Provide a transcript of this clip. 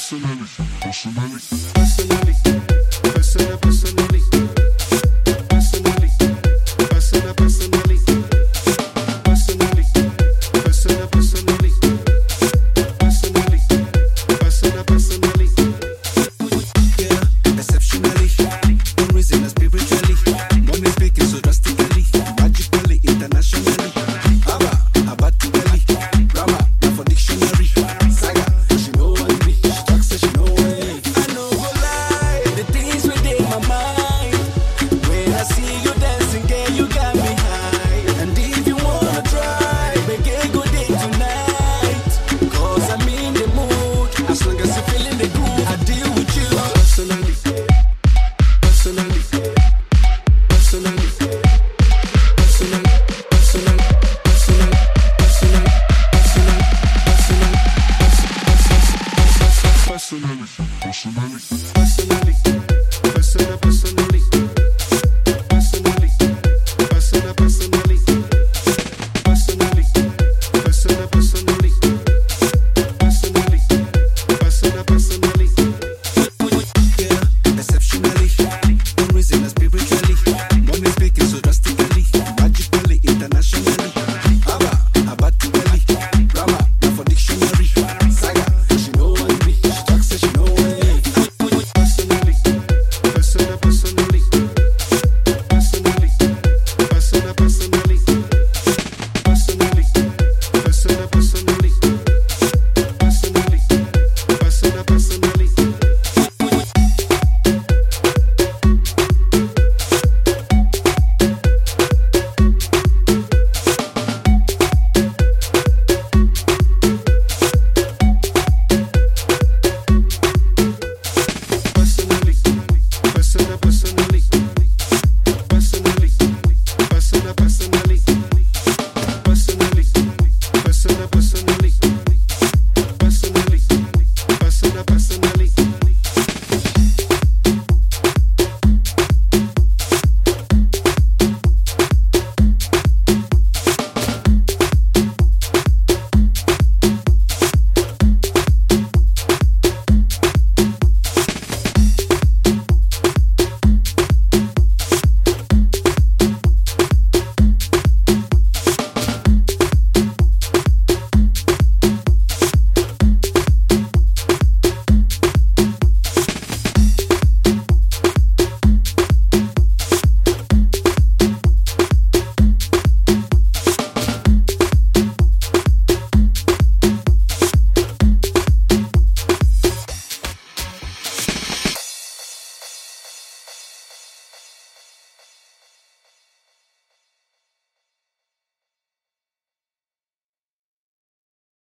personally, personally, personally, personally, personally, personally, personally, personally, personally. personality.